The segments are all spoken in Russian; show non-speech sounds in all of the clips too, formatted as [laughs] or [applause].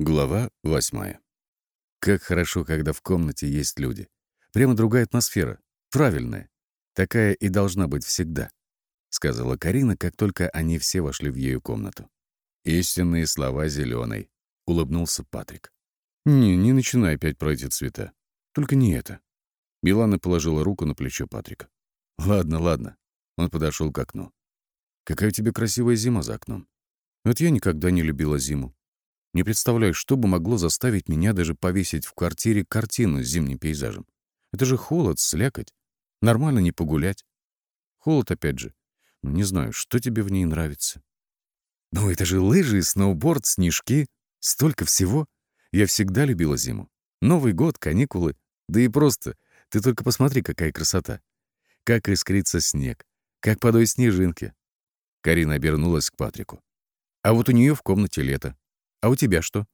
Глава восьмая. Как хорошо, когда в комнате есть люди. Прямо другая атмосфера. Правильная. Такая и должна быть всегда, — сказала Карина, как только они все вошли в ее комнату. Истинные слова зеленой, улыбнулся Патрик. «Не, не начинай опять про эти цвета. Только не это». Милана положила руку на плечо Патрика. «Ладно, ладно». Он подошел к окну. «Какая у тебя красивая зима за окном. Вот я никогда не любила зиму. Не представляю, что бы могло заставить меня даже повесить в квартире картину с зимним пейзажем. Это же холод, слякоть. Нормально не погулять. Холод, опять же. Ну, не знаю, что тебе в ней нравится. Ну, это же лыжи, сноуборд, снежки. Столько всего. Я всегда любила зиму. Новый год, каникулы. Да и просто. Ты только посмотри, какая красота. Как искрится снег. Как падают снежинки. Карина обернулась к Патрику. А вот у нее в комнате лето. А у тебя что?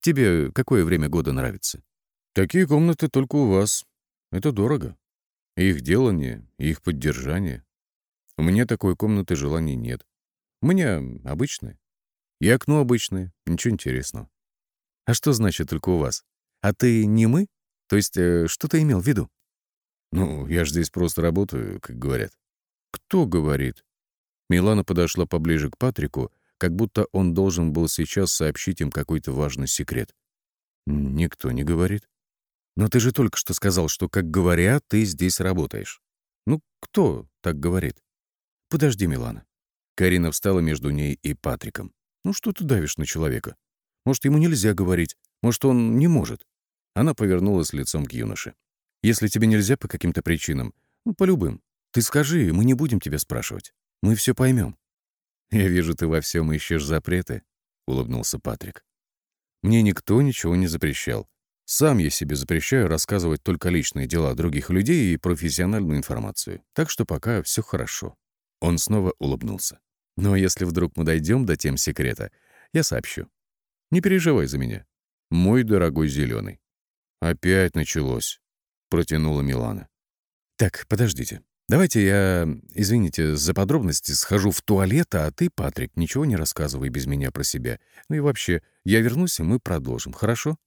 Тебе какое время года нравится? Такие комнаты только у вас. Это дорого. их делание, их поддержание. У меня такой комнаты желаний нет. У меня обычное. И окно обычное, ничего интересного. А что значит только у вас? А ты не мы? То есть, э, что ты имел в виду? Ну, я же здесь просто работаю, как говорят. Кто говорит? Милана подошла поближе к Патрику как будто он должен был сейчас сообщить им какой-то важный секрет. Никто не говорит. Но ты же только что сказал, что, как говорят, ты здесь работаешь. Ну, кто так говорит? Подожди, Милана. Карина встала между ней и Патриком. Ну что ты давишь на человека? Может, ему нельзя говорить? Может, он не может? Она повернулась лицом к юноше. Если тебе нельзя по каким-то причинам, ну, по любым, ты скажи, мы не будем тебя спрашивать. Мы все поймем. «Я вижу, ты во всем ищешь запреты», — улыбнулся Патрик. «Мне никто ничего не запрещал. Сам я себе запрещаю рассказывать только личные дела других людей и профессиональную информацию. Так что пока все хорошо». Он снова улыбнулся. «Но если вдруг мы дойдем до тем секрета, я сообщу. Не переживай за меня. Мой дорогой зеленый. «Опять началось», — протянула Милана. «Так, подождите. Давайте я, извините за подробности, схожу в туалет, а ты, Патрик, ничего не рассказывай без меня про себя. Ну и вообще, я вернусь, и мы продолжим, хорошо?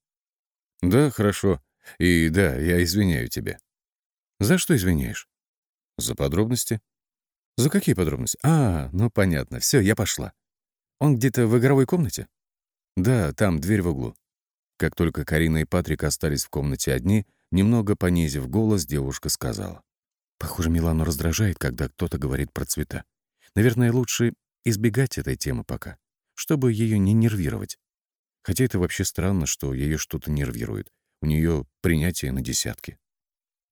Да, хорошо. И да, я извиняю тебя. За что извиняешь? За подробности. За какие подробности? А, ну понятно. Все, я пошла. Он где-то в игровой комнате? Да, там дверь в углу. Как только Карина и Патрик остались в комнате одни, немного понизив голос, девушка сказала. Похоже, Милану раздражает, когда кто-то говорит про цвета. Наверное, лучше избегать этой темы пока, чтобы ее не нервировать. Хотя это вообще странно, что ее что-то нервирует. У нее принятие на десятки.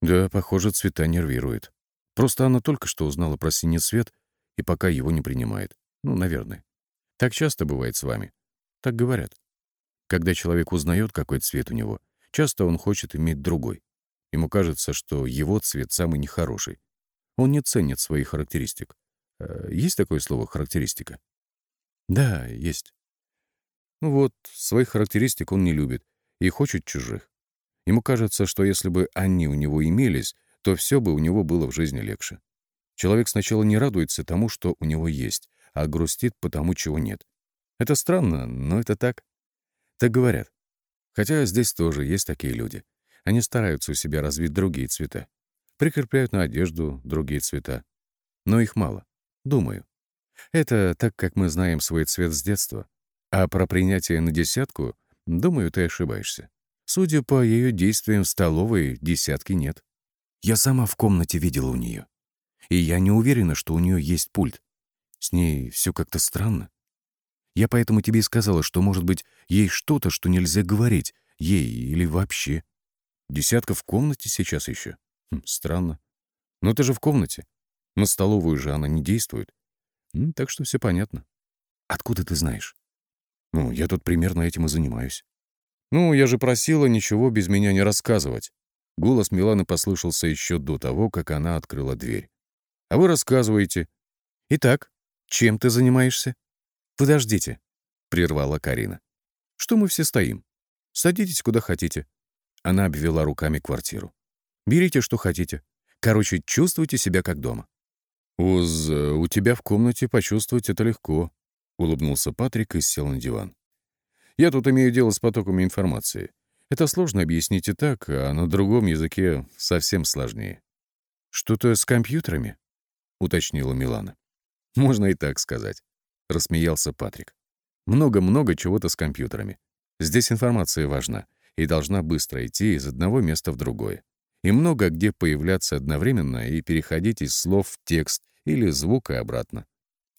Да, похоже, цвета нервирует. Просто она только что узнала про синий цвет и пока его не принимает. Ну, наверное. Так часто бывает с вами. Так говорят. Когда человек узнает, какой цвет у него, часто он хочет иметь другой. Ему кажется, что его цвет самый нехороший. Он не ценит своих характеристик. Э, есть такое слово «характеристика»? Да, есть. Ну вот, своих характеристик он не любит и хочет чужих. Ему кажется, что если бы они у него имелись, то все бы у него было в жизни легче. Человек сначала не радуется тому, что у него есть, а грустит по тому, чего нет. Это странно, но это так. Так говорят. Хотя здесь тоже есть такие люди. Они стараются у себя развить другие цвета. Прикрепляют на одежду другие цвета. Но их мало. Думаю. Это так, как мы знаем свой цвет с детства. А про принятие на десятку, думаю, ты ошибаешься. Судя по ее действиям в столовой, десятки нет. Я сама в комнате видела у нее. И я не уверена, что у нее есть пульт. С ней все как-то странно. Я поэтому тебе и сказала, что, может быть, ей что-то, что нельзя говорить, ей или вообще. Десятка в комнате сейчас еще. Хм, странно. Но это же в комнате. На столовую же она не действует. Ну, так что все понятно. Откуда ты знаешь? Ну, я тут примерно этим и занимаюсь. Ну, я же просила ничего без меня не рассказывать. Голос Миланы послышался еще до того, как она открыла дверь. А вы рассказываете. Итак, чем ты занимаешься? Подождите, прервала Карина. Что мы все стоим? Садитесь куда хотите. Она обвела руками квартиру. «Берите, что хотите. Короче, чувствуйте себя как дома». «Уз, у тебя в комнате почувствовать это легко», — улыбнулся Патрик и сел на диван. Я тут имею дело с потоками информации. Это сложно объяснить и так, а на другом языке совсем сложнее. «Что-то с компьютерами?» — уточнила Милана. «Можно и так сказать», — рассмеялся Патрик. «Много-много чего-то с компьютерами. Здесь информация важна и должна быстро идти из одного места в другое. И много где появляться одновременно и переходить из слов в текст или звук и обратно.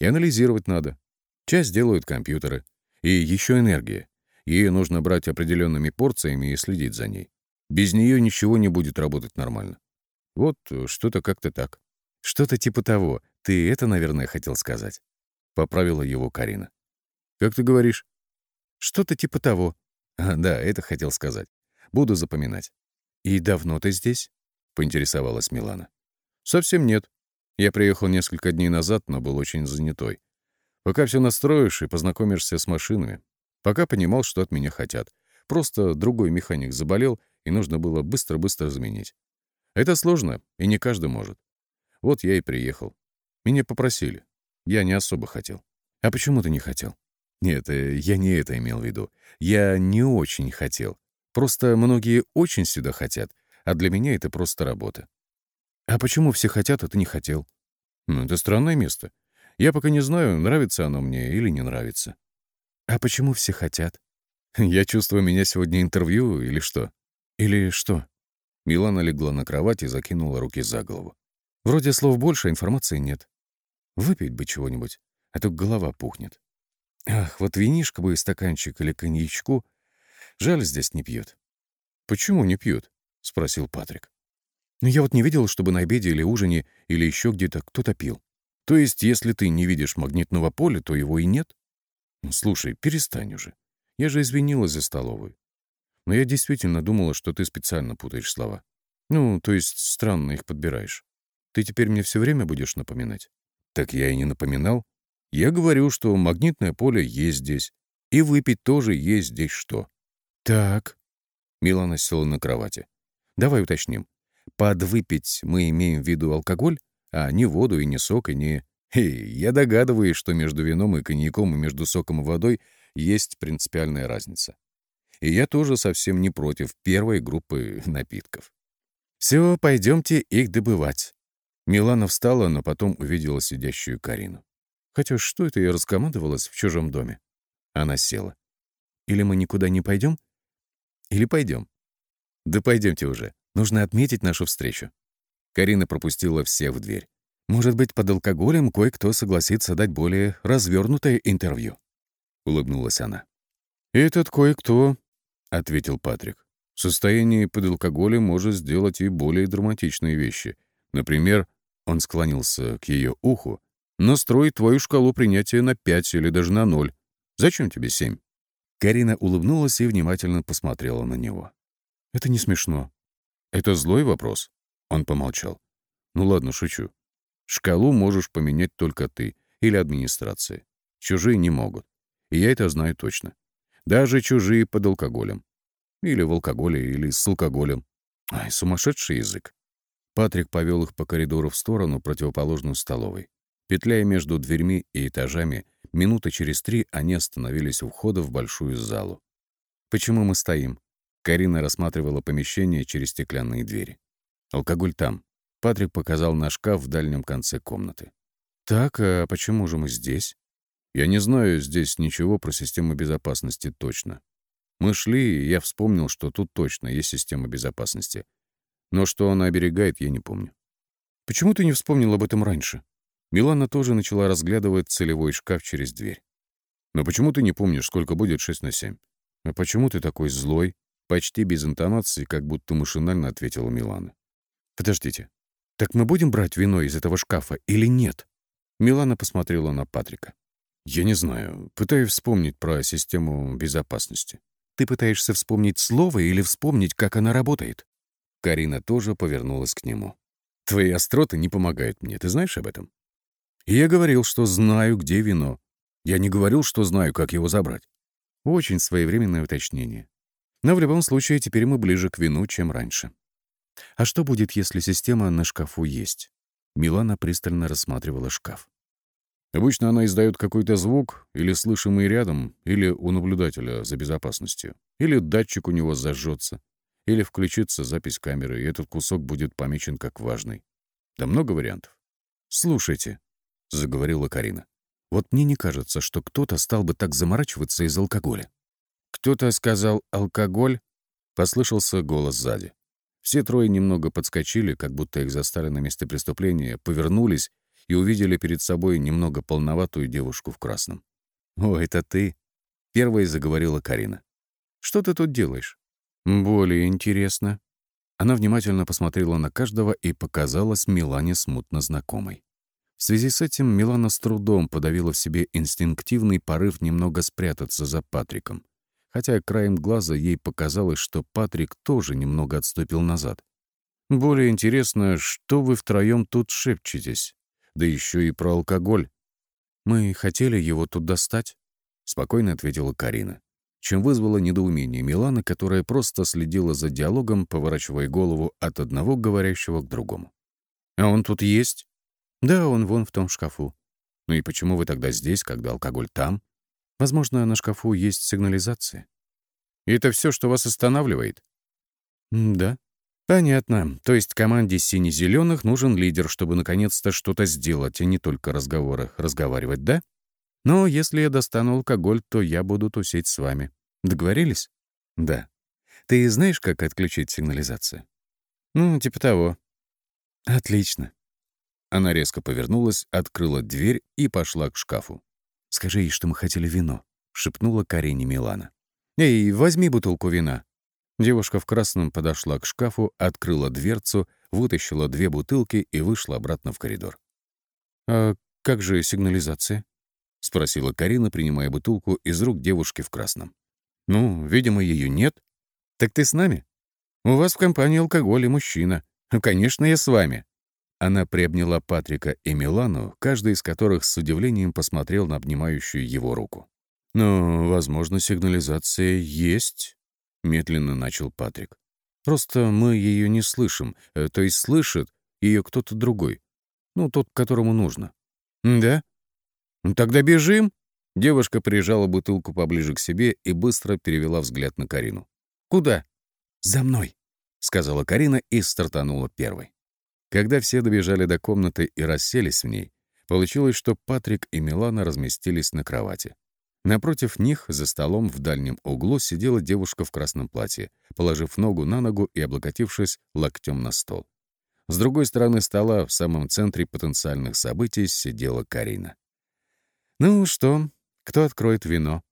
И анализировать надо. Часть делают компьютеры. И еще энергия. Ее нужно брать определенными порциями и следить за ней. Без нее ничего не будет работать нормально. Вот э, что-то как-то так. Что-то типа того. Ты это, наверное, хотел сказать. Поправила его Карина. Как ты говоришь? Что-то типа того. А, да, это хотел сказать. Буду запоминать. И давно ты здесь? Поинтересовалась Милана. Совсем нет. Я приехал несколько дней назад, но был очень занятой. Пока все настроишь и познакомишься с машинами, Пока понимал, что от меня хотят. Просто другой механик заболел, и нужно было быстро-быстро заменить. Это сложно, и не каждый может. Вот я и приехал. Меня попросили. Я не особо хотел. А почему ты не хотел? Нет, э, я не это имел в виду. Я не очень хотел. Просто многие очень сюда хотят, а для меня это просто работа. А почему все хотят, а ты не хотел? Ну, это странное место. Я пока не знаю, нравится оно мне или не нравится. А почему все хотят? [laughs] Я чувствую, меня сегодня интервью или что? Или что? Милана легла на кровать и закинула руки за голову. Вроде слов больше, а информации нет. Выпить бы чего-нибудь, а то голова пухнет. Ах, вот винишко бы и стаканчик или коньячку. Жаль, здесь не пьют. «Почему не пьют?» — спросил Патрик. «Ну, я вот не видел, чтобы на обеде или ужине или еще где-то кто-то пил. То есть, если ты не видишь магнитного поля, то его и нет? Ну, слушай, перестань уже. Я же извинилась за столовую. Но я действительно думала, что ты специально путаешь слова. Ну, то есть странно их подбираешь. Ты теперь мне все время будешь напоминать? Так я и не напоминал. Я говорю, что магнитное поле есть здесь. И выпить тоже есть здесь что. Так. Милана села на кровати. Давай уточним. Под выпить мы имеем в виду алкоголь, а не воду и не сок, и не... Эй, я догадываюсь, что между вином и коньяком и между соком и водой есть принципиальная разница. И я тоже совсем не против первой группы напитков. Все, пойдемте их добывать. Милана встала, но потом увидела сидящую Карину. Хотя что это я раскомандовалась в чужом доме? Она села. Или мы никуда не пойдем? Или пойдем? Да пойдемте уже. Нужно отметить нашу встречу. Карина пропустила всех в дверь. Может быть, под алкоголем кое-кто согласится дать более развернутое интервью. Улыбнулась она. «Этот кое-кто», — ответил Патрик, «в состоянии под алкоголем может сделать и более драматичные вещи. Например, он склонился к ее уху, настроить твою шкалу принятия на 5 или даже на 0. Зачем тебе 7?» Карина улыбнулась и внимательно посмотрела на него. «Это не смешно». «Это злой вопрос?» Он помолчал. «Ну ладно, шучу. Шкалу можешь поменять только ты или администрация. Чужие не могут. И я это знаю точно. Даже чужие под алкоголем. Или в алкоголе, или с алкоголем. Ай, сумасшедший язык. Патрик повел их по коридору в сторону, противоположную столовой. Петляя между дверьми и этажами, минуты через три они остановились у входа в большую залу. «Почему мы стоим?» Карина рассматривала помещение через стеклянные двери. «Алкоголь там. Патрик показал на шкаф в дальнем конце комнаты. «Так, а почему же мы здесь?» «Я не знаю здесь ничего про систему безопасности точно. Мы шли, и я вспомнил, что тут точно есть система безопасности. Но что она оберегает, я не помню». «Почему ты не вспомнил об этом раньше?» Милана тоже начала разглядывать целевой шкаф через дверь. «Но почему ты не помнишь, сколько будет 6 на 7?» «А почему ты такой злой?» Почти без интонации, как будто машинально ответила Милана. «Подождите, «Так мы будем брать вино из этого шкафа или нет?» Милана посмотрела на Патрика. «Я не знаю. Пытаюсь вспомнить про систему безопасности». «Ты пытаешься вспомнить слово или вспомнить, как она работает?» Карина тоже повернулась к нему. «Твои остроты не помогают мне. Ты знаешь об этом?» «Я говорил, что знаю, где вино. Я не говорил, что знаю, как его забрать». Очень своевременное уточнение. Но в любом случае теперь мы ближе к вину, чем раньше. А что будет, если система на шкафу есть? Милана пристально рассматривала шкаф. Обычно она издает какой-то звук, или слышимый рядом, или у наблюдателя за безопасностью, или датчик у него зажжется, или включится запись камеры, и этот кусок будет помечен как важный. Да много вариантов. «Слушайте», — заговорила Карина, «вот мне не кажется, что кто-то стал бы так заморачиваться из алкоголя». «Кто-то сказал «алкоголь», — послышался голос сзади. Все трое немного подскочили, как будто их застали на месте преступления, повернулись и увидели перед собой немного полноватую девушку в красном. «О, это ты?» — первой заговорила Карина. «Что ты тут делаешь?» «Более интересно». Она внимательно посмотрела на каждого и показалась Милане смутно знакомой. В связи с этим Милана с трудом подавила в себе инстинктивный порыв немного спрятаться за Патриком, хотя краем глаза ей показалось, что Патрик тоже немного отступил назад. «Более интересно, что вы втроем тут шепчетесь?» да еще и про алкоголь. Мы хотели его тут достать, спокойно ответила Карина, чем вызвало недоумение Милана, которая просто следила за диалогом, поворачивая голову от одного говорящего к другому. А он тут есть? Да, он вон в том шкафу. Ну и почему вы тогда здесь, когда алкоголь там? Возможно, на шкафу есть сигнализация. И это все, что вас останавливает? Да. Понятно. То есть команде сине-зеленых нужен лидер, чтобы наконец-то что-то сделать, а не только разговоры разговаривать, да? Но если я достану алкоголь, то я буду тусить с вами. Договорились? Да. Ты знаешь, как отключить сигнализацию? Ну, типа того. Отлично. Она резко повернулась, открыла дверь и пошла к шкафу. «Скажи ей, что мы хотели вино», — шепнула Карине Милана. «Эй, возьми бутылку вина», Девушка в красном подошла к шкафу, открыла дверцу, вытащила две бутылки и вышла обратно в коридор. «А как же сигнализация?» — спросила Карина, принимая бутылку из рук девушки в красном. «Ну, видимо, ее нет. Так ты с нами? У вас в компании алкоголь и мужчина. Конечно, я с вами». Она приобняла Патрика и Милану, каждый из которых с удивлением посмотрел на обнимающую его руку. «Ну, возможно, сигнализация есть», медленно начал Патрик. Просто мы ее не слышим, э, то есть слышит ее кто-то другой. Ну, тот, которому нужно. Да? Ну, тогда бежим. Девушка прижала бутылку поближе к себе и быстро перевела взгляд на Карину. Куда? За мной, сказала Карина и стартанула первой. Когда все добежали до комнаты и расселись в ней, получилось, что Патрик и Милана разместились на кровати. Напротив них, за столом в дальнем углу, сидела девушка в красном платье, положив ногу на ногу и облокотившись локтем на стол. С другой стороны стола, в самом центре потенциальных событий, сидела Карина. «Ну что, кто откроет вино?»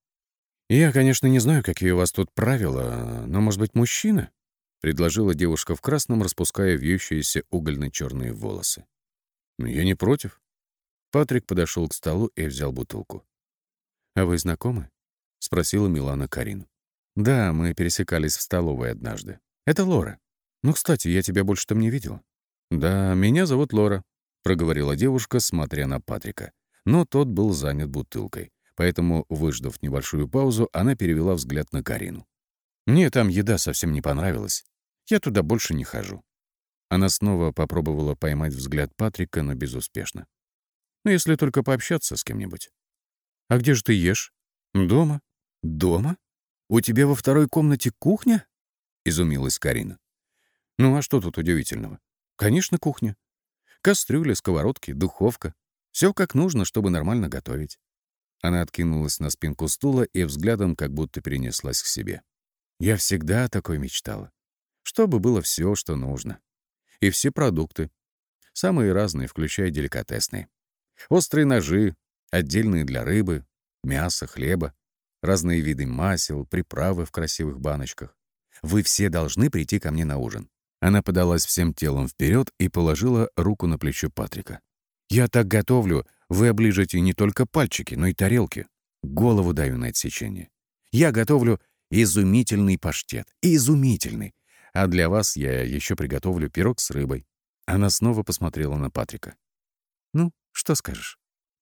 «Я, конечно, не знаю, какие у вас тут правила, но, может быть, мужчина?» — предложила девушка в красном, распуская вьющиеся угольно-черные волосы. «Я не против». Патрик подошел к столу и взял бутылку. «А вы знакомы?» — спросила Милана Карину. «Да, мы пересекались в столовой однажды. Это Лора. Ну, кстати, я тебя больше там не видела». «Да, меня зовут Лора», — проговорила девушка, смотря на Патрика. Но тот был занят бутылкой, поэтому, выждав небольшую паузу, она перевела взгляд на Карину. «Мне там еда совсем не понравилась. Я туда больше не хожу». Она снова попробовала поймать взгляд Патрика, но безуспешно. «Ну, если только пообщаться с кем-нибудь». «А где же ты ешь?» «Дома». «Дома? У тебя во второй комнате кухня?» — изумилась Карина. «Ну а что тут удивительного? Конечно, кухня. Кастрюля, сковородки, духовка. Все как нужно, чтобы нормально готовить». Она откинулась на спинку стула и взглядом как будто перенеслась к себе. «Я всегда такой мечтала. Чтобы было все, что нужно. И все продукты. Самые разные, включая деликатесные. Острые ножи, Отдельные для рыбы, мяса, хлеба, разные виды масел, приправы в красивых баночках. Вы все должны прийти ко мне на ужин. Она подалась всем телом вперед и положила руку на плечо Патрика. «Я так готовлю, вы оближете не только пальчики, но и тарелки. Голову даю на отсечение. Я готовлю изумительный паштет. Изумительный. А для вас я еще приготовлю пирог с рыбой». Она снова посмотрела на Патрика. «Ну, что скажешь?»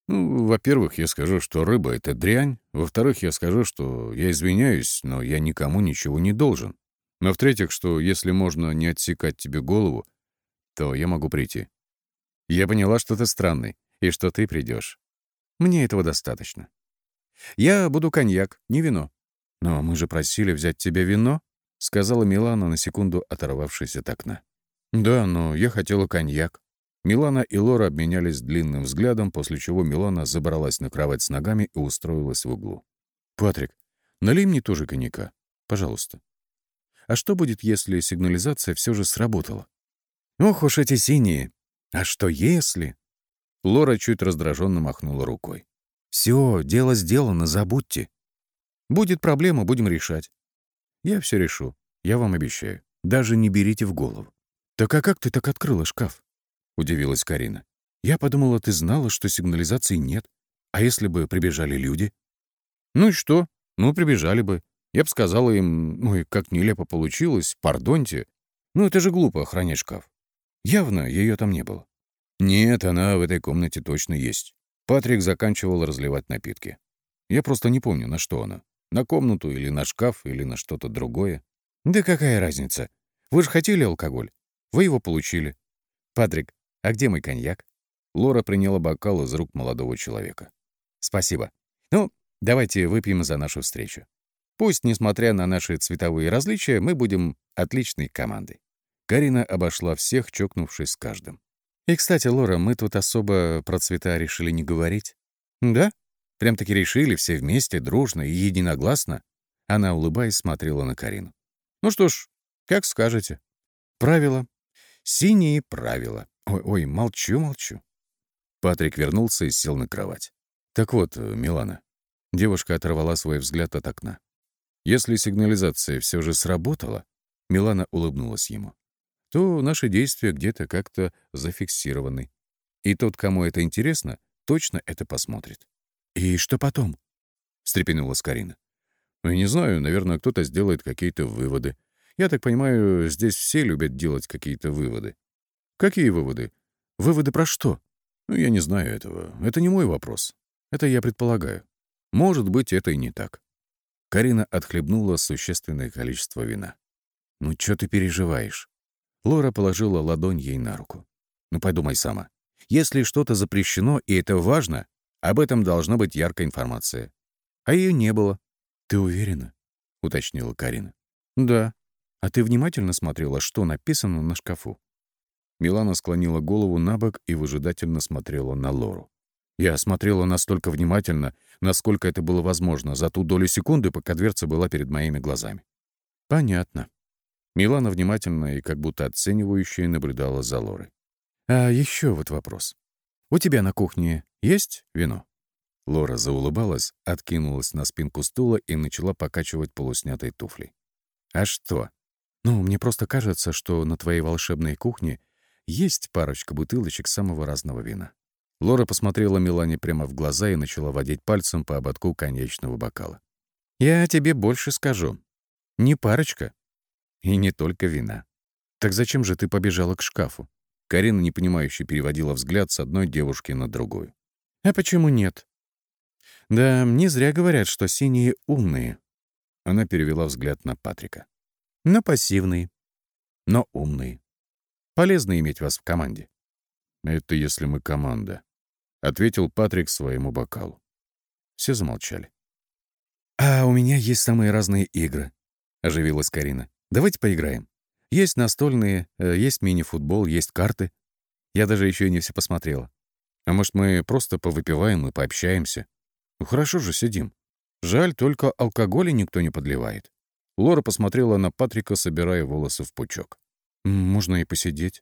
Ну, во-первых, я скажу, что рыба — это дрянь. Во-вторых, я скажу, что я извиняюсь, но я никому ничего не должен. Но в-третьих, что если можно не отсекать тебе голову, то я могу прийти. Я поняла, что ты странный, и что ты придешь. Мне этого достаточно. Я буду коньяк, не вино. Но мы же просили взять тебе вино, сказала Милана, на секунду оторвавшись от окна. Да, но я хотела коньяк. Милана и Лора обменялись длинным взглядом, после чего Милана забралась на кровать с ногами и устроилась в углу. «Патрик, налей мне тоже коньяка. Пожалуйста». «А что будет, если сигнализация все же сработала?» «Ох уж эти синие! А что если?» Лора чуть раздраженно махнула рукой. «Все, дело сделано, забудьте. Будет проблема, будем решать. Я все решу, я вам обещаю. Даже не берите в голову». «Так а как ты так открыла шкаф?» — удивилась Карина. «Я подумала, ты знала, что сигнализации нет. А если бы прибежали люди?» «Ну и что? Ну, прибежали бы. Я бы сказала им, ну и как нелепо получилось, пардоньте. Ну это же глупо охранять шкаф. Явно ее там не было». «Нет, она в этой комнате точно есть». Патрик заканчивал разливать напитки. «Я просто не помню, на что она. На комнату или на шкаф, или на что-то другое. Да какая разница? Вы же хотели алкоголь. Вы его получили. Патрик, а где мой коньяк?» Лора приняла бокал из рук молодого человека. «Спасибо. Ну, давайте выпьем за нашу встречу. Пусть, несмотря на наши цветовые различия, мы будем отличной командой». Карина обошла всех, чокнувшись с каждым. И, кстати, Лора, мы тут особо про цвета решили не говорить. Да? Прям-таки решили все вместе, дружно и единогласно. Она, улыбаясь, смотрела на Карину. Ну что ж, как скажете. Правила. Синие правила. Ой, ой, молчу, молчу. Патрик вернулся и сел на кровать. Так вот, Милана. Девушка оторвала свой взгляд от окна. Если сигнализация все же сработала, Милана улыбнулась ему то наши действия где-то как-то зафиксированы. И тот, кому это интересно, точно это посмотрит. «И что потом?» — встрепенулась Карина. «Ну, я не знаю, наверное, кто-то сделает какие-то выводы. Я так понимаю, здесь все любят делать какие-то выводы». «Какие выводы? Выводы про что?» «Ну, я не знаю этого. Это не мой вопрос. Это я предполагаю. Может быть, это и не так». Карина отхлебнула существенное количество вина. «Ну, что ты переживаешь?» Лора положила ладонь ей на руку. «Ну, подумай сама. Если что-то запрещено, и это важно, об этом должна быть яркая информация. А ее не было». «Ты уверена?» — уточнила Карина. «Да. А ты внимательно смотрела, что написано на шкафу?» Милана склонила голову на бок и выжидательно смотрела на Лору. Я смотрела настолько внимательно, насколько это было возможно, за ту долю секунды, пока дверца была перед моими глазами. «Понятно», Милана внимательно и как будто оценивающе наблюдала за Лорой. «А еще вот вопрос. У тебя на кухне есть вино?» Лора заулыбалась, откинулась на спинку стула и начала покачивать полуснятой туфлей. «А что? Ну, мне просто кажется, что на твоей волшебной кухне есть парочка бутылочек самого разного вина». Лора посмотрела Милане прямо в глаза и начала водить пальцем по ободку конечного бокала. «Я тебе больше скажу. Не парочка, и не только вина. Так зачем же ты побежала к шкафу? Карина непонимающе переводила взгляд с одной девушки на другую. А почему нет? Да, не зря говорят, что синие умные. Она перевела взгляд на Патрика. Но пассивные. Но умные. Полезно иметь вас в команде. Это если мы команда, — ответил Патрик своему бокалу. Все замолчали. «А у меня есть самые разные игры», — оживилась Карина. Давайте поиграем. Есть настольные, э, есть мини-футбол, есть карты. Я даже еще и не все посмотрела. А может, мы просто повыпиваем и пообщаемся? Ну хорошо же сидим. Жаль, только алкоголя никто не подливает. Лора посмотрела на Патрика, собирая волосы в пучок. «Можно и посидеть».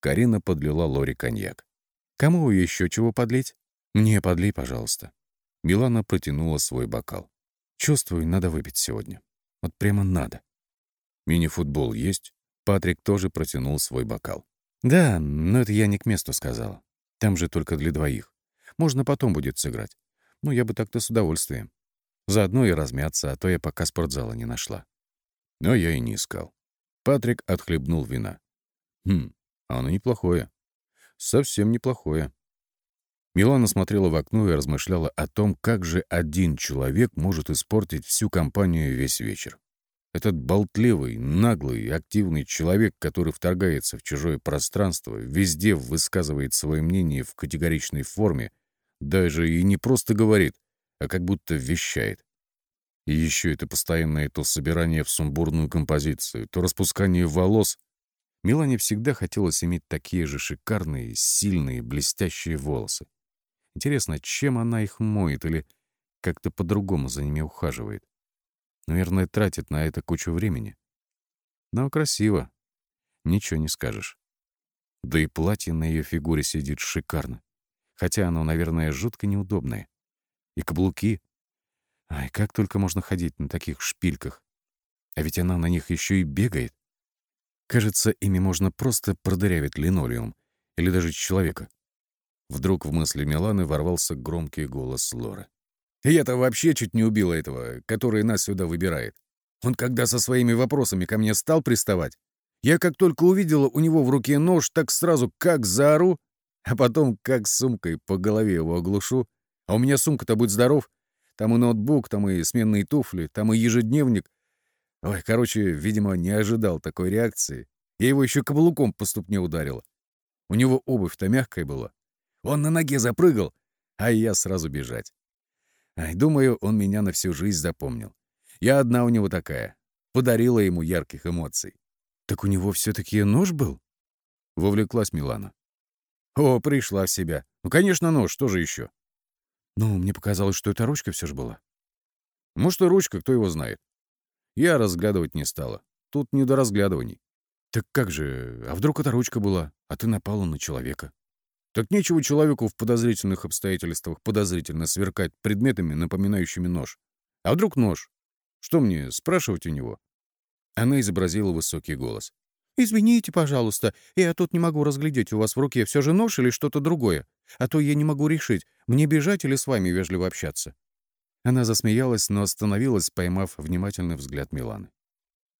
Карина подлила Лоре коньяк. «Кому еще чего подлить?» «Мне подлей, пожалуйста». Милана протянула свой бокал. «Чувствую, надо выпить сегодня. Вот прямо надо». «Мини-футбол есть?» Патрик тоже протянул свой бокал. «Да, но это я не к месту сказал. Там же только для двоих. Можно потом будет сыграть. Ну, я бы так-то с удовольствием. Заодно и размяться, а то я пока спортзала не нашла». Но я и не искал. Патрик отхлебнул вина. «Хм, а оно неплохое. Совсем неплохое». Милана смотрела в окно и размышляла о том, как же один человек может испортить всю компанию весь вечер. Этот болтливый, наглый, активный человек, который вторгается в чужое пространство, везде высказывает свое мнение в категоричной форме, Даже и не просто говорит, а как будто вещает. И еще это постоянное то собирание в сумбурную композицию, то распускание волос. Милане всегда хотелось иметь такие же шикарные, сильные, блестящие волосы. Интересно, чем она их моет или как-то по-другому за ними ухаживает? Наверное, тратит на это кучу времени. Но красиво. Ничего не скажешь. Да и платье на ее фигуре сидит шикарно. Хотя оно, наверное, жутко неудобное. И каблуки. Ай, как только можно ходить на таких шпильках. А ведь она на них еще и бегает. Кажется, ими можно просто продырявить линолеум или даже человека. Вдруг в мысли Миланы ворвался громкий голос Лоры. «Я-то вообще чуть не убила этого, который нас сюда выбирает. Он когда со своими вопросами ко мне стал приставать, я как только увидела у него в руке нож, так сразу как заору, а потом как сумкой по голове его оглушу. А у меня сумка-то, будь здоров, там и ноутбук, там и сменные туфли, там и ежедневник. Ой, короче, видимо, не ожидал такой реакции. Я его еще каблуком по ступне ударила. У него обувь-то мягкая была. Он на ноге запрыгал, а я сразу бежать. Ай, думаю, он меня на всю жизнь запомнил. Я одна у него такая. Подарила ему ярких эмоций. «Так у него все-таки нож был?» — вовлеклась Милана. «О, пришла в себя. Ну, конечно, нож, что же еще?» «Ну, мне показалось, что это ручка все же была». «Может, и ручка, кто его знает. Я разглядывать не стала. Тут не до разглядываний. Так как же, а вдруг это ручка была, а ты напала на человека? Так нечего человеку в подозрительных обстоятельствах подозрительно сверкать предметами, напоминающими нож. А вдруг нож? Что мне, спрашивать у него? Она изобразила высокий голос. «Извините, пожалуйста, я тут не могу разглядеть, у вас в руке все же нож или что-то другое. А то я не могу решить, мне бежать или с вами вежливо общаться». Она засмеялась, но остановилась, поймав внимательный взгляд Миланы.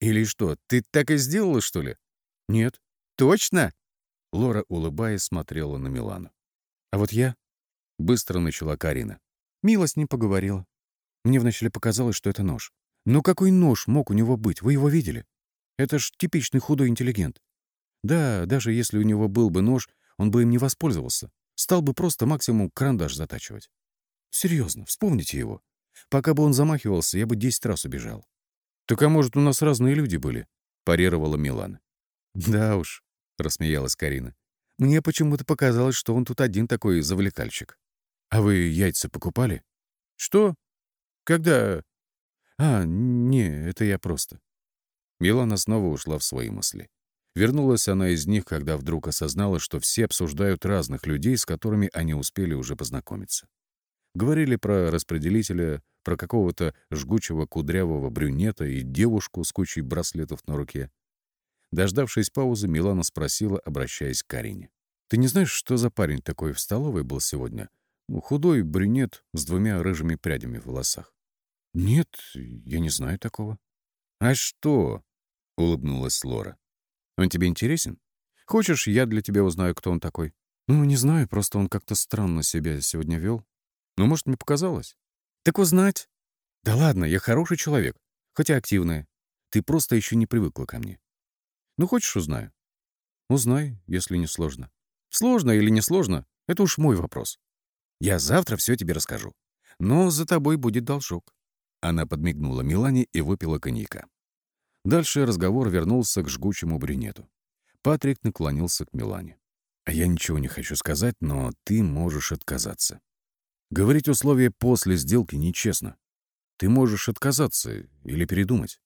«Или что, ты так и сделала, что ли?» «Нет». «Точно?» Лора, улыбаясь, смотрела на Милану. «А вот я...» — быстро начала Карина. Мила с ним поговорила. Мне вначале показалось, что это нож. Но какой нож мог у него быть? Вы его видели? Это ж типичный худой интеллигент. Да, даже если у него был бы нож, он бы им не воспользовался. Стал бы просто максимум карандаш затачивать. Серьезно, вспомните его. Пока бы он замахивался, я бы десять раз убежал. «Так а может, у нас разные люди были?» — парировала Милана. «Да уж», — рассмеялась Карина. «Мне почему-то показалось, что он тут один такой завлекальщик. А вы яйца покупали?» «Что? Когда?» «А, не, это я просто». Милана снова ушла в свои мысли. Вернулась она из них, когда вдруг осознала, что все обсуждают разных людей, с которыми они успели уже познакомиться. Говорили про распределителя, про какого-то жгучего кудрявого брюнета и девушку с кучей браслетов на руке. Дождавшись паузы, Милана спросила, обращаясь к Карине. «Ты не знаешь, что за парень такой в столовой был сегодня? Ну, худой брюнет с двумя рыжими прядями в волосах». «Нет, я не знаю такого». «А что?» — улыбнулась Лора. «Он тебе интересен? Хочешь, я для тебя узнаю, кто он такой?» «Ну, не знаю, просто он как-то странно себя сегодня вел. Ну, может, мне показалось. Так узнать. Да ладно, я хороший человек, хотя активная. Ты просто еще не привыкла ко мне. Ну, хочешь, узнаю? Узнай, если не сложно. Сложно или не сложно, это уж мой вопрос. Я завтра все тебе расскажу. Но за тобой будет должок. Она подмигнула Милане и выпила коньяка. Дальше разговор вернулся к жгучему брюнету. Патрик наклонился к Милане. «А я ничего не хочу сказать, но ты можешь отказаться. Говорить условия после сделки нечестно. Ты можешь отказаться или передумать.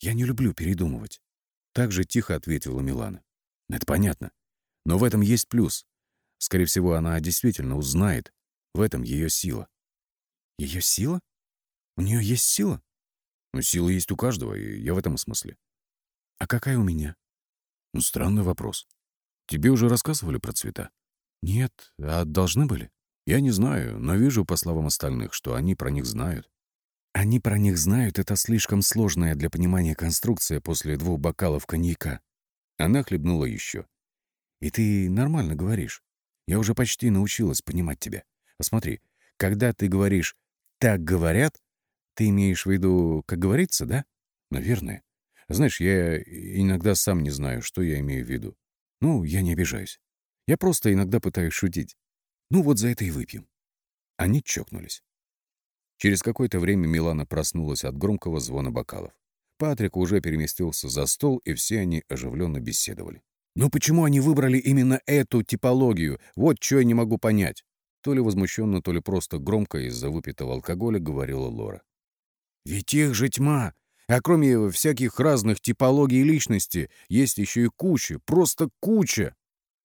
Я не люблю передумывать. Так же тихо ответила Милана. Это понятно. Но в этом есть плюс. Скорее всего, она действительно узнает. В этом ее сила. Ее сила? У нее есть сила? Ну, сила есть у каждого, и я в этом смысле. А какая у меня? Ну, странный вопрос. Тебе уже рассказывали про цвета? Нет, а должны были? Я не знаю, но вижу, по словам остальных, что они про них знают. Они про них знают, это слишком сложная для понимания конструкция после двух бокалов коньяка. Она хлебнула еще. И ты нормально говоришь. Я уже почти научилась понимать тебя. Посмотри, когда ты говоришь «так говорят», ты имеешь в виду, как говорится, да? Наверное. Знаешь, я иногда сам не знаю, что я имею в виду. Ну, я не обижаюсь. Я просто иногда пытаюсь шутить. Ну вот за это и выпьем. Они чокнулись. Через какое-то время Милана проснулась от громкого звона бокалов. Патрик уже переместился за стол, и все они оживленно беседовали. «Но почему они выбрали именно эту типологию? Вот что я не могу понять!» То ли возмущенно, то ли просто громко из-за выпитого алкоголя говорила Лора. «Ведь их же тьма! А кроме всяких разных типологий личности, есть еще и куча, просто куча!»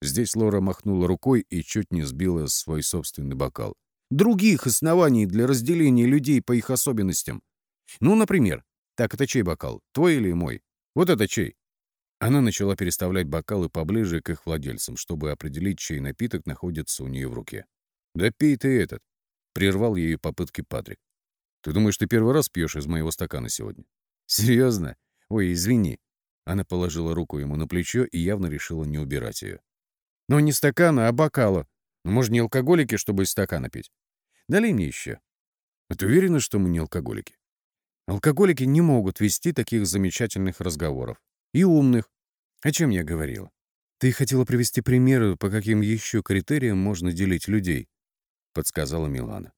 Здесь Лора махнула рукой и чуть не сбила свой собственный бокал. «Других оснований для разделения людей по их особенностям. Ну, например, так, это чей бокал? Твой или мой? Вот это чей?» Она начала переставлять бокалы поближе к их владельцам, чтобы определить, чей напиток находится у нее в руке. «Да пей ты этот!» — прервал ее попытки Патрик. «Ты думаешь, ты первый раз пьешь из моего стакана сегодня?» «Серьезно? Ой, извини». Она положила руку ему на плечо и явно решила не убирать ее. «Но не стакана, а бокала. Ну, может, не алкоголики, чтобы из стакана пить? Дали мне еще». «А ты уверена, что мы не алкоголики?» «Алкоголики не могут вести таких замечательных разговоров. И умных. О чем я говорила? Ты хотела привести примеры, по каким еще критериям можно делить людей?» — подсказала Милана.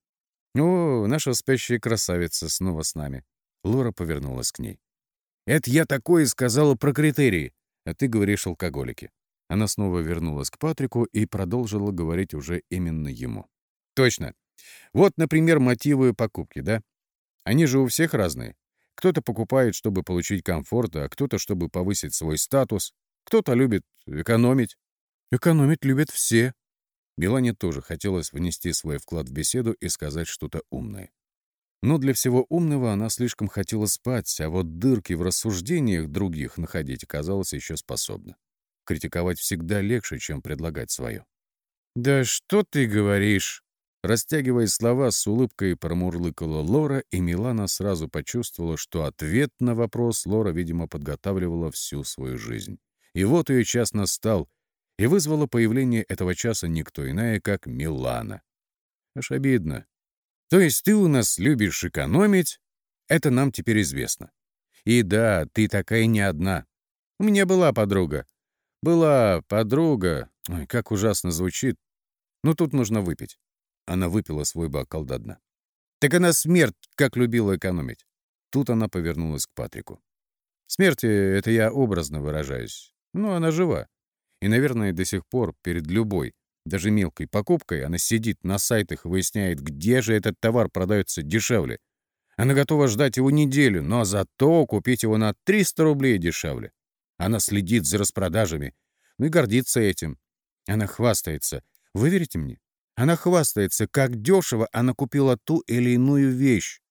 «О, наша спящая красавица снова с нами». Лора повернулась к ней. «Это я такое сказала про критерии, а ты говоришь алкоголики». Она снова вернулась к Патрику и продолжила говорить уже именно ему. «Точно. Вот, например, мотивы покупки, да? Они же у всех разные. Кто-то покупает, чтобы получить комфорт, а кто-то, чтобы повысить свой статус. Кто-то любит экономить. Экономить любят все. Милане тоже хотелось внести свой вклад в беседу и сказать что-то умное. Но для всего умного она слишком хотела спать, а вот дырки в рассуждениях других находить оказалась еще способна. Критиковать всегда легче, чем предлагать свое. «Да что ты говоришь?» Растягивая слова, с улыбкой промурлыкала Лора, и Милана сразу почувствовала, что ответ на вопрос Лора, видимо, подготавливала всю свою жизнь. И вот ее час настал, и вызвало появление этого часа никто иная, как Милана. Аж обидно. То есть ты у нас любишь экономить? Это нам теперь известно. И да, ты такая не одна. У меня была подруга. Была подруга. Ой, как ужасно звучит. Но тут нужно выпить. Она выпила свой бокал до дна. Так она смерть, как любила экономить. Тут она повернулась к Патрику. Смерти — это я образно выражаюсь. Но она жива. И, наверное, до сих пор перед любой, даже мелкой покупкой она сидит на сайтах и выясняет, где же этот товар продается дешевле. Она готова ждать его неделю, но зато купить его на 300 рублей дешевле. Она следит за распродажами, ну и гордится этим. Она хвастается. Вы верите мне? Она хвастается, как дешево она купила ту или иную вещь.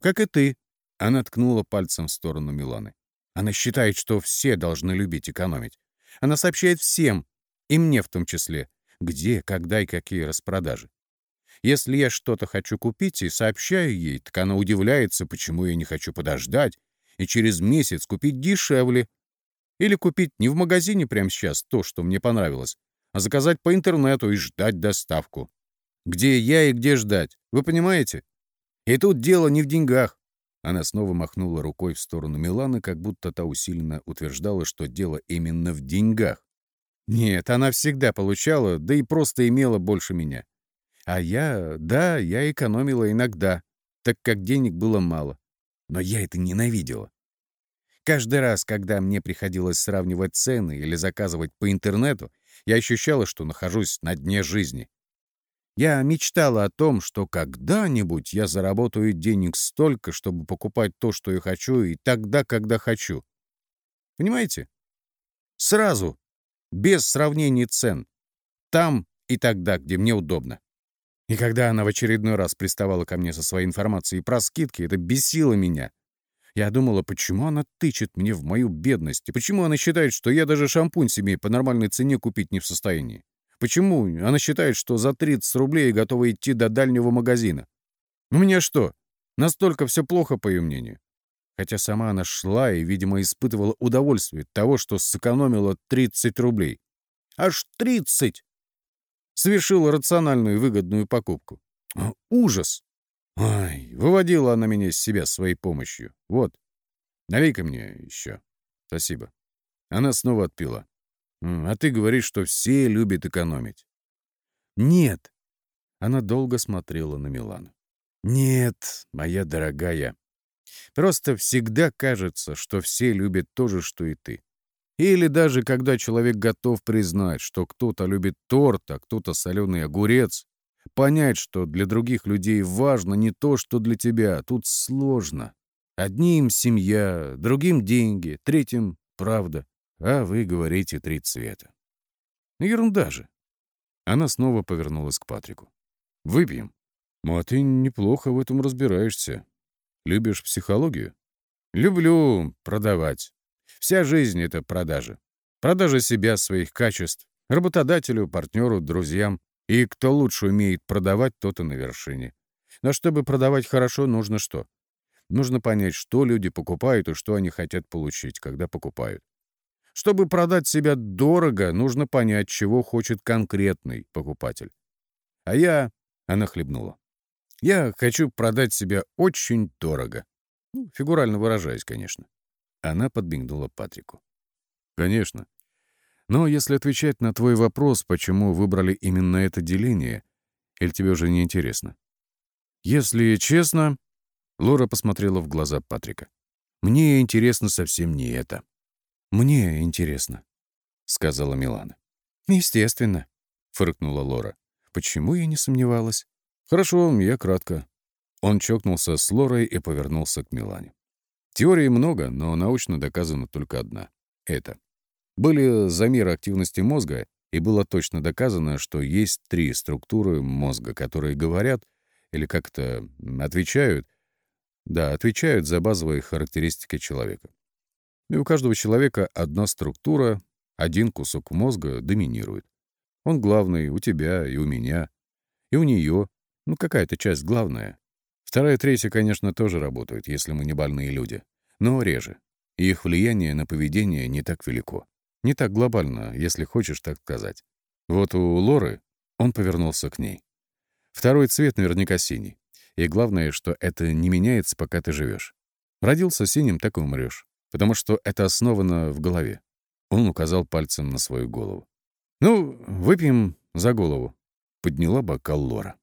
Как и ты. Она ткнула пальцем в сторону Миланы. Она считает, что все должны любить экономить. Она сообщает всем, и мне в том числе, где, когда и какие распродажи. Если я что-то хочу купить и сообщаю ей, так она удивляется, почему я не хочу подождать и через месяц купить дешевле. Или купить не в магазине прямо сейчас то, что мне понравилось, а заказать по интернету и ждать доставку. Где я и где ждать, вы понимаете? И тут дело не в деньгах. Она снова махнула рукой в сторону Миланы, как будто та усиленно утверждала, что дело именно в деньгах. Нет, она всегда получала, да и просто имела больше меня. А я, да, я экономила иногда, так как денег было мало. Но я это ненавидела. Каждый раз, когда мне приходилось сравнивать цены или заказывать по интернету, я ощущала, что нахожусь на дне жизни. Я мечтала о том, что когда-нибудь я заработаю денег столько, чтобы покупать то, что я хочу, и тогда, когда хочу. Понимаете? Сразу, без сравнения цен. Там и тогда, где мне удобно. И когда она в очередной раз приставала ко мне со своей информацией про скидки, это бесило меня. Я думала, почему она тычет мне в мою бедность, и почему она считает, что я даже шампунь себе по нормальной цене купить не в состоянии. Почему она считает, что за 30 рублей готова идти до дальнего магазина? У меня что, настолько все плохо, по ее мнению? Хотя сама она шла и, видимо, испытывала удовольствие от того, что сэкономила 30 рублей. Аж 30! Совершила рациональную и выгодную покупку. Ужас! Ай, выводила она меня из себя своей помощью. Вот, налей-ка мне еще. Спасибо. Она снова отпила. А ты говоришь, что все любят экономить. Нет. Она долго смотрела на Милану. «Нет, моя дорогая, просто всегда кажется, что все любят то же, что и ты. Или даже когда человек готов признать, что кто-то любит торт, а кто-то соленый огурец, понять, что для других людей важно не то, что для тебя, тут сложно. Одним семья, другим деньги, третьим правда, а вы говорите три цвета. Ерунда же. Она снова повернулась к Патрику. «Выпьем». «Ну, а ты неплохо в этом разбираешься. Любишь психологию?» «Люблю продавать. Вся жизнь — это продажа. Продажа себя, своих качеств, работодателю, партнеру, друзьям. И кто лучше умеет продавать, тот и на вершине. Но чтобы продавать хорошо, нужно что? Нужно понять, что люди покупают и что они хотят получить, когда покупают. Чтобы продать себя дорого, нужно понять, чего хочет конкретный покупатель. А я... Она хлебнула. Я хочу продать себя очень дорого. Ну, фигурально выражаясь, конечно. Она подбегнула Патрику. Конечно. Но если отвечать на твой вопрос, почему выбрали именно это деление, или тебе уже не интересно? Если честно, Лора посмотрела в глаза Патрика. Мне интересно совсем не это. «Мне интересно», — сказала Милана. «Естественно», — фыркнула Лора. «Почему я не сомневалась?» «Хорошо, я кратко». Он чокнулся с Лорой и повернулся к Милане. Теорий много, но научно доказана только одна. Это. Были замеры активности мозга, и было точно доказано, что есть три структуры мозга, которые говорят или как-то отвечают, да, отвечают за базовые характеристики человека. И у каждого человека одна структура, один кусок мозга доминирует. Он главный у тебя и у меня, и у нее. Ну, какая-то часть главная. Вторая третья, конечно, тоже работают, если мы не больные люди. Но реже. И их влияние на поведение не так велико. Не так глобально, если хочешь так сказать. Вот у Лоры он повернулся к ней. Второй цвет наверняка синий. И главное, что это не меняется, пока ты живешь. Родился синим, так и умрешь потому что это основано в голове. Он указал пальцем на свою голову. «Ну, выпьем за голову», — подняла бокал Лора.